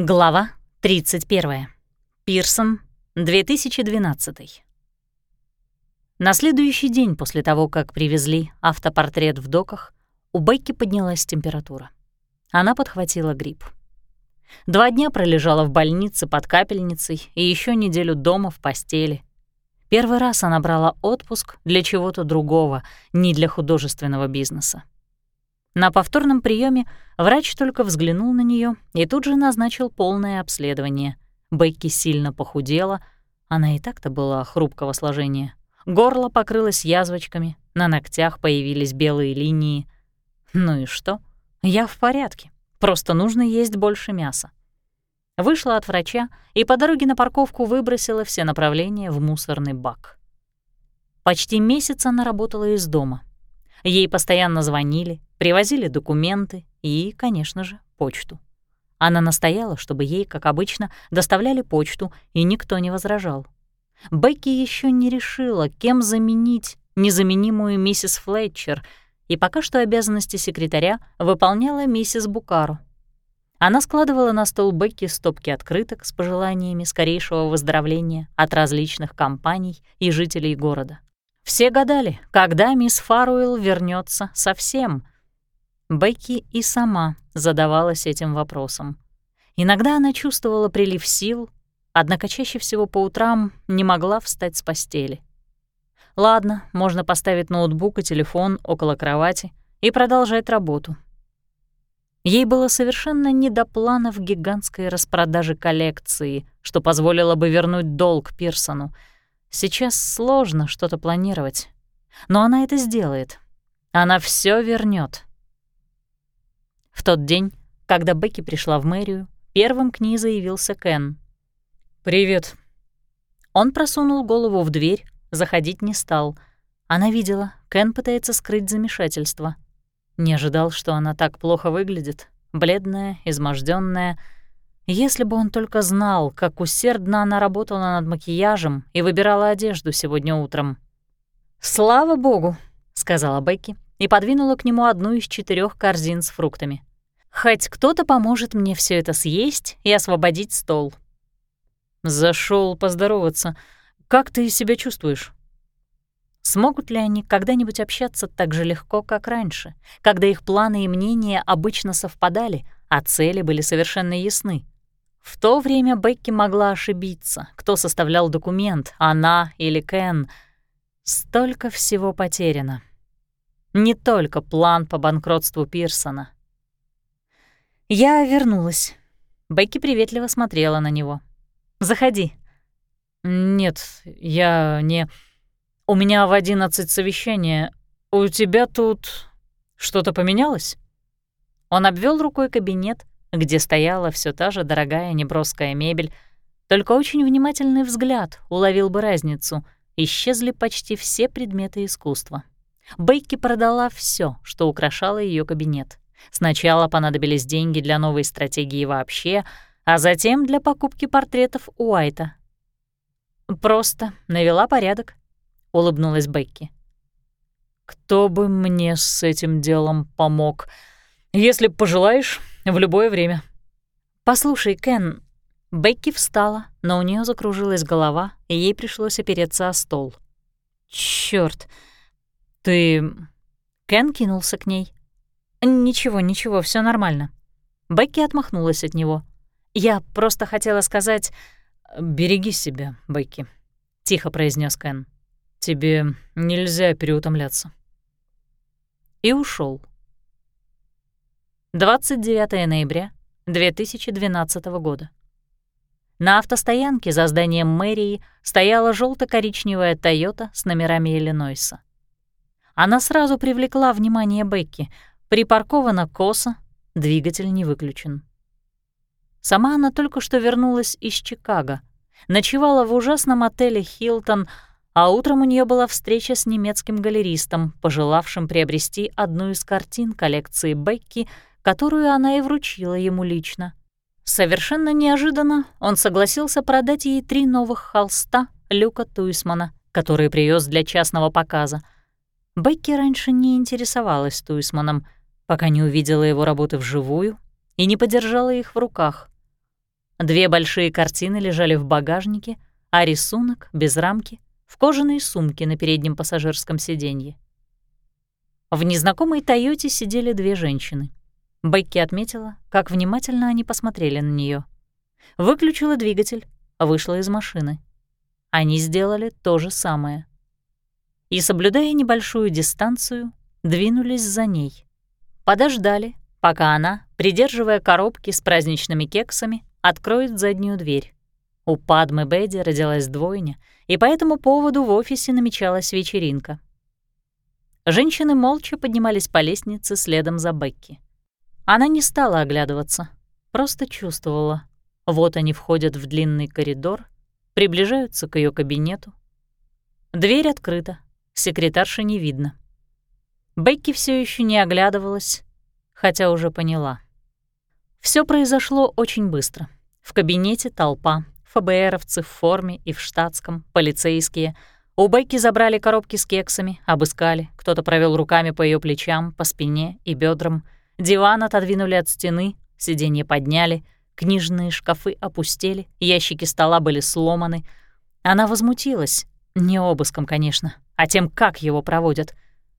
Глава 31. Пирсон, 2012. На следующий день после того, как привезли автопортрет в доках, у Бекки поднялась температура. Она подхватила грипп. Два дня пролежала в больнице под капельницей и еще неделю дома в постели. Первый раз она брала отпуск для чего-то другого, не для художественного бизнеса. На повторном приеме врач только взглянул на нее и тут же назначил полное обследование. Бекки сильно похудела, она и так-то была хрупкого сложения. Горло покрылось язвочками, на ногтях появились белые линии. Ну и что? Я в порядке, просто нужно есть больше мяса. Вышла от врача и по дороге на парковку выбросила все направления в мусорный бак. Почти месяц она работала из дома. Ей постоянно звонили, привозили документы и, конечно же, почту. Она настояла, чтобы ей, как обычно, доставляли почту, и никто не возражал. Бекки еще не решила, кем заменить незаменимую миссис Флетчер, и пока что обязанности секретаря выполняла миссис Букаро. Она складывала на стол Бекки стопки открыток с пожеланиями скорейшего выздоровления от различных компаний и жителей города. Все гадали, когда мисс Фаруэлл вернется совсем. Бекки и сама задавалась этим вопросом. Иногда она чувствовала прилив сил, однако чаще всего по утрам не могла встать с постели. Ладно, можно поставить ноутбук и телефон около кровати и продолжать работу. Ей было совершенно не до планов гигантской распродажи коллекции, что позволило бы вернуть долг Пирсону — Сейчас сложно что-то планировать, но она это сделает. Она все вернет. В тот день, когда Бекки пришла в мэрию, первым к ней заявился Кен. «Привет». Он просунул голову в дверь, заходить не стал. Она видела, Кен пытается скрыть замешательство. Не ожидал, что она так плохо выглядит, бледная, изможденная, если бы он только знал, как усердно она работала над макияжем и выбирала одежду сегодня утром. «Слава богу», — сказала Бекки и подвинула к нему одну из четырех корзин с фруктами. «Хоть кто-то поможет мне все это съесть и освободить стол». Зашел поздороваться. Как ты себя чувствуешь?» Смогут ли они когда-нибудь общаться так же легко, как раньше, когда их планы и мнения обычно совпадали, а цели были совершенно ясны? В то время Бекки могла ошибиться, кто составлял документ, она или Кен. Столько всего потеряно. Не только план по банкротству Пирсона. Я вернулась. Бекки приветливо смотрела на него. «Заходи». «Нет, я не... У меня в одиннадцать совещание. У тебя тут что-то поменялось?» Он обвел рукой кабинет, где стояла все та же дорогая неброская мебель, только очень внимательный взгляд уловил бы разницу. Исчезли почти все предметы искусства. Бейки продала все, что украшало ее кабинет. Сначала понадобились деньги для новой стратегии вообще, а затем для покупки портретов Уайта. «Просто навела порядок», — улыбнулась Бекки. «Кто бы мне с этим делом помог? Если пожелаешь, в любое время. Послушай, Кен, Бекки встала, но у нее закружилась голова, и ей пришлось опереться о стол. Черт, ты... Кен кинулся к ней. «Ничего, ничего, все нормально». Бекки отмахнулась от него. «Я просто хотела сказать...» «Береги себя, Бекки», — тихо произнес Кен. «Тебе нельзя переутомляться». И ушел. 29 ноября 2012 года. На автостоянке за зданием мэрии стояла желто коричневая «Тойота» с номерами Иллинойса. Она сразу привлекла внимание Бекки. Припаркована косо, двигатель не выключен. Сама она только что вернулась из Чикаго, ночевала в ужасном отеле «Хилтон», а утром у нее была встреча с немецким галеристом, пожелавшим приобрести одну из картин коллекции Бекки — которую она и вручила ему лично. Совершенно неожиданно он согласился продать ей три новых холста Люка Туисмана, которые привез для частного показа. Бекки раньше не интересовалась Туисманом, пока не увидела его работы вживую и не подержала их в руках. Две большие картины лежали в багажнике, а рисунок, без рамки, в кожаной сумке на переднем пассажирском сиденье. В незнакомой «Тойоте» сидели две женщины. Бекки отметила, как внимательно они посмотрели на нее. Выключила двигатель, вышла из машины. Они сделали то же самое. И, соблюдая небольшую дистанцию, двинулись за ней. Подождали, пока она, придерживая коробки с праздничными кексами, откроет заднюю дверь. У Падмы Бэдди родилась двойня, и по этому поводу в офисе намечалась вечеринка. Женщины молча поднимались по лестнице следом за Бекки. Она не стала оглядываться, просто чувствовала. Вот они входят в длинный коридор, приближаются к ее кабинету. Дверь открыта, секретарши не видно. Бекки все еще не оглядывалась, хотя уже поняла. Все произошло очень быстро. В кабинете толпа, ФБРовцы в форме и в штатском, полицейские. У Бекки забрали коробки с кексами, обыскали, кто-то провел руками по ее плечам, по спине и бедрам. Диван отодвинули от стены, сиденье подняли, книжные шкафы опустели, ящики стола были сломаны. Она возмутилась, не обыском, конечно, а тем, как его проводят.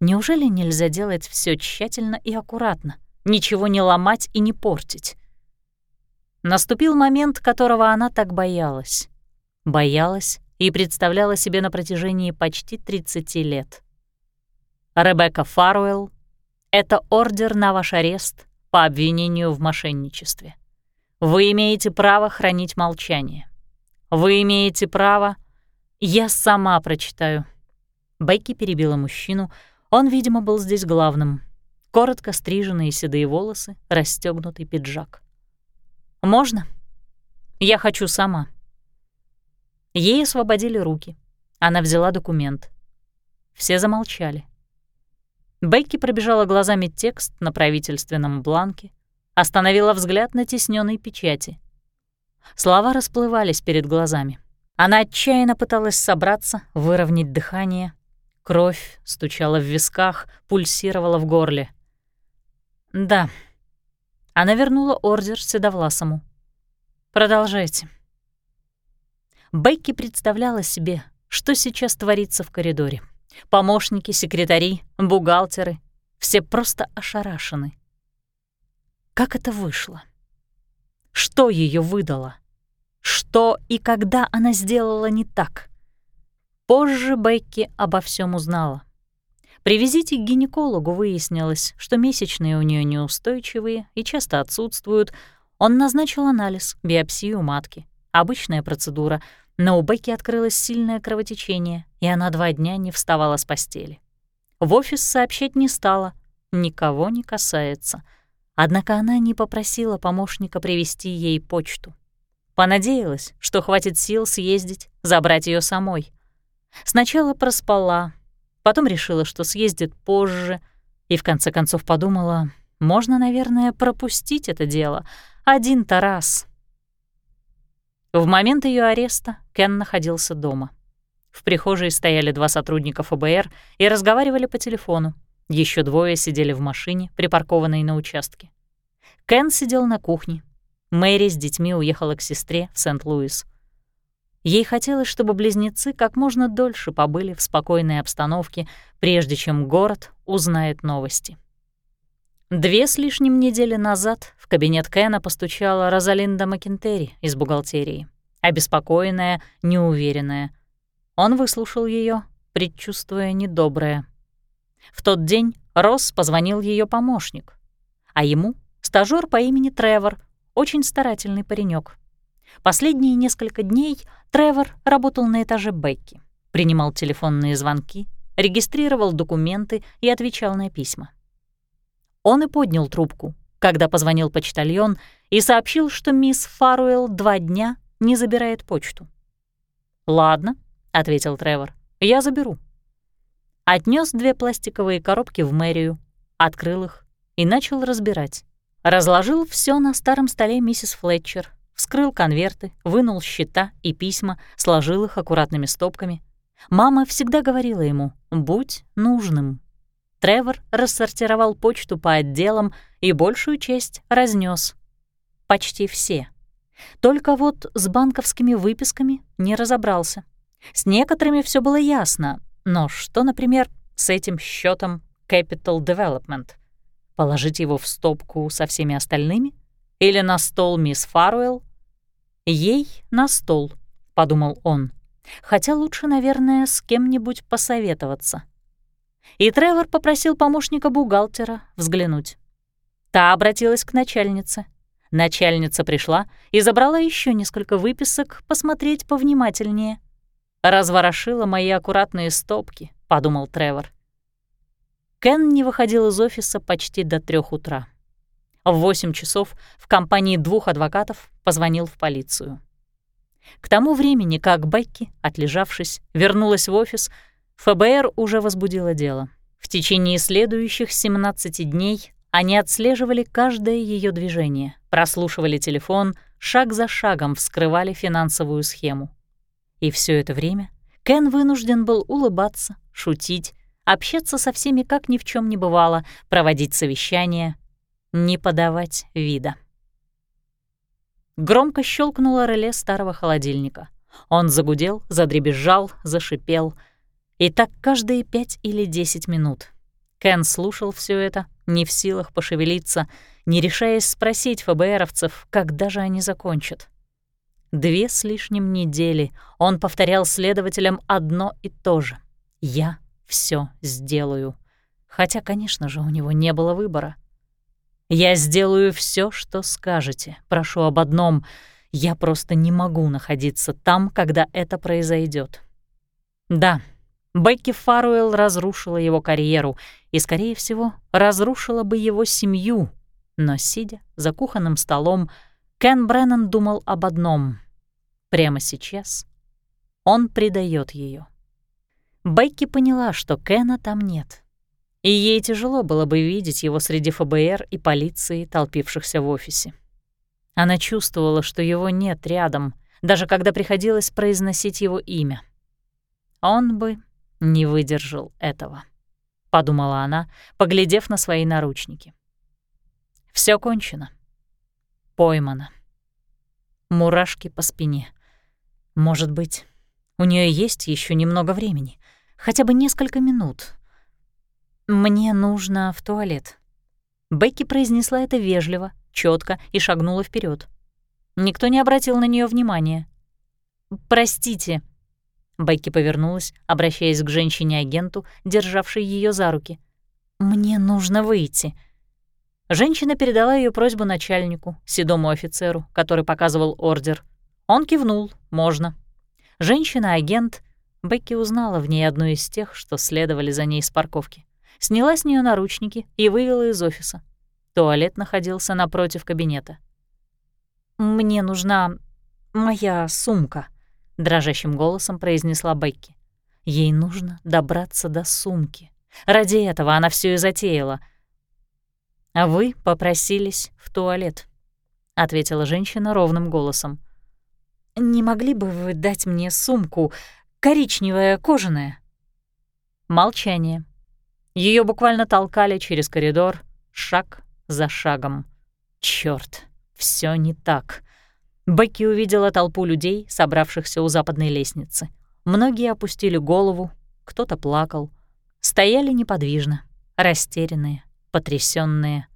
Неужели нельзя делать все тщательно и аккуратно, ничего не ломать и не портить? Наступил момент, которого она так боялась. Боялась и представляла себе на протяжении почти 30 лет. Ребекка Фаруэлл — это ордер на ваш арест по обвинению в мошенничестве. Вы имеете право хранить молчание. Вы имеете право... Я сама прочитаю. Бекки перебила мужчину. Он, видимо, был здесь главным. Коротко стриженные седые волосы, расстегнутый пиджак. «Можно? Я хочу сама». Ей освободили руки. Она взяла документ. Все замолчали. Бекки пробежала глазами текст на правительственном бланке, остановила взгляд на тесненной печати. Слова расплывались перед глазами. Она отчаянно пыталась собраться, выровнять дыхание. Кровь стучала в висках, пульсировала в горле. «Да», она вернула ордер Седовласому. «Продолжайте». Бейки представляла себе, что сейчас творится в коридоре. Помощники, секретари, бухгалтеры — все просто ошарашены. Как это вышло? Что ее выдало? Что и когда она сделала не так? Позже Бекки обо всем узнала. При визите к гинекологу выяснилось, что месячные у нее неустойчивые и часто отсутствуют. Он назначил анализ, биопсию матки. Обычная процедура, но у Бекки открылось сильное кровотечение, и она два дня не вставала с постели. В офис сообщать не стала, никого не касается. Однако она не попросила помощника привезти ей почту. Понадеялась, что хватит сил съездить, забрать ее самой. Сначала проспала, Потом решила, что съездит позже, и в конце концов подумала, можно, наверное, пропустить это дело один-то раз. В момент ее ареста Кен находился дома. В прихожей стояли два сотрудника ФБР и разговаривали по телефону. Еще двое сидели в машине, припаркованной на участке. Кен сидел на кухне. Мэри с детьми уехала к сестре в Сент-Луис. Ей хотелось, чтобы близнецы как можно дольше побыли в спокойной обстановке, прежде чем город узнает новости. Две с лишним недели назад в кабинет Кена постучала Розалинда Макинтери из бухгалтерии, обеспокоенная, неуверенная. Он выслушал ее, предчувствуя недоброе. В тот день Росс позвонил ее помощник, а ему — стажёр по имени Тревор, очень старательный паренек. Последние несколько дней Тревор работал на этаже Бекки, принимал телефонные звонки, регистрировал документы и отвечал на письма. Он и поднял трубку, когда позвонил почтальон и сообщил, что мисс Фаруэлл два дня не забирает почту. «Ладно», — ответил Тревор, — «я заберу». Отнес две пластиковые коробки в мэрию, открыл их и начал разбирать. Разложил все на старом столе миссис Флетчер, вскрыл конверты, вынул счета и письма, сложил их аккуратными стопками. Мама всегда говорила ему «будь нужным». Тревор рассортировал почту по отделам и большую часть разнес. Почти все. Только вот с банковскими выписками не разобрался. С некоторыми все было ясно, но что, например, с этим счетом Capital Development? Положить его в стопку со всеми остальными? Или на стол мисс Фаруэлл? Ей на стол, подумал он. Хотя лучше, наверное, с кем-нибудь посоветоваться. И Тревор попросил помощника бухгалтера взглянуть. Та обратилась к начальнице. Начальница пришла и забрала еще несколько выписок посмотреть повнимательнее. «Разворошила мои аккуратные стопки», — подумал Тревор. Кен не выходил из офиса почти до трех утра. В восемь часов в компании двух адвокатов позвонил в полицию. К тому времени, как Бекки, отлежавшись, вернулась в офис, ФБР уже возбудило дело. В течение следующих 17 дней они отслеживали каждое ее движение, прослушивали телефон, шаг за шагом вскрывали финансовую схему. И все это время Кен вынужден был улыбаться, шутить, общаться со всеми как ни в чем не бывало, проводить совещания, не подавать вида. Громко щелкнуло реле старого холодильника. Он загудел, задребезжал, зашипел. И так каждые пять или десять минут. Кен слушал все это, не в силах пошевелиться, не решаясь спросить ФБРовцев, когда же они закончат. Две с лишним недели он повторял следователям одно и то же. «Я все сделаю. Хотя, конечно же, у него не было выбора. «Я сделаю все, что скажете. Прошу об одном. Я просто не могу находиться там, когда это произойдет. Да, Бекки Фаруэлл разрушила его карьеру и, скорее всего, разрушила бы его семью. Но, сидя за кухонным столом, Кен Бреннан думал об одном. Прямо сейчас он предает ее. Бекки поняла, что Кена там нет. И ей тяжело было бы видеть его среди ФБР и полиции, толпившихся в офисе. Она чувствовала, что его нет рядом, даже когда приходилось произносить его имя. Он бы не выдержал этого, — подумала она, поглядев на свои наручники. Все кончено. Поймано. Мурашки по спине. Может быть, у нее есть еще немного времени — Хотя бы несколько минут. «Мне нужно в туалет». Бекки произнесла это вежливо, четко и шагнула вперед. Никто не обратил на нее внимания. «Простите». Бекки повернулась, обращаясь к женщине-агенту, державшей ее за руки. «Мне нужно выйти». Женщина передала ее просьбу начальнику, седому офицеру, который показывал ордер. Он кивнул, можно. Женщина-агент Бекки узнала в ней одну из тех, что следовали за ней с парковки. Сняла с нее наручники и вывела из офиса. Туалет находился напротив кабинета. «Мне нужна моя сумка», — дрожащим голосом произнесла Бекки. Ей нужно добраться до сумки. Ради этого она все и затеяла. «А вы попросились в туалет», — ответила женщина ровным голосом. «Не могли бы вы дать мне сумку? коричневая, кожаная. Молчание. Ее буквально толкали через коридор, шаг за шагом. Черт, все не так. Бекки увидела толпу людей, собравшихся у западной лестницы. Многие опустили голову, кто-то плакал. Стояли неподвижно, растерянные, потрясенные.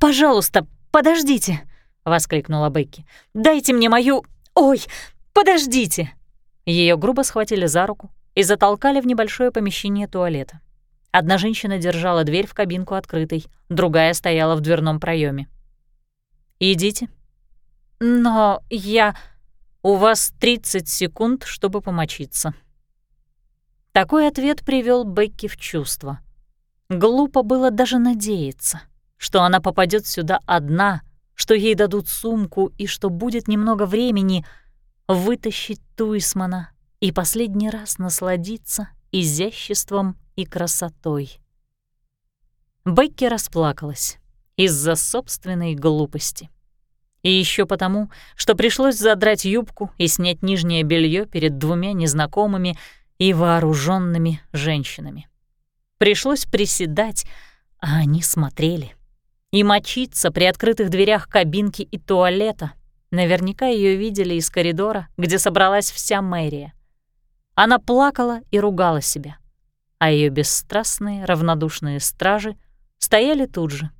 «Пожалуйста, подождите!» — воскликнула Бекки. «Дайте мне мою... Ой, подождите!» Ее грубо схватили за руку и затолкали в небольшое помещение туалета. Одна женщина держала дверь в кабинку открытой, другая стояла в дверном проеме. «Идите». «Но я...» «У вас 30 секунд, чтобы помочиться». Такой ответ привел Бекки в чувство. Глупо было даже надеяться, что она попадет сюда одна, что ей дадут сумку и что будет немного времени — вытащить Туисмана и последний раз насладиться изяществом и красотой. Бекки расплакалась из-за собственной глупости. И еще потому, что пришлось задрать юбку и снять нижнее белье перед двумя незнакомыми и вооруженными женщинами. Пришлось приседать, а они смотрели. И мочиться при открытых дверях кабинки и туалета, Наверняка ее видели из коридора, где собралась вся мэрия. Она плакала и ругала себя, а ее бесстрастные, равнодушные стражи стояли тут же.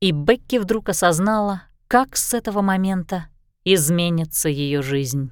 И Бекки вдруг осознала, как с этого момента изменится ее жизнь.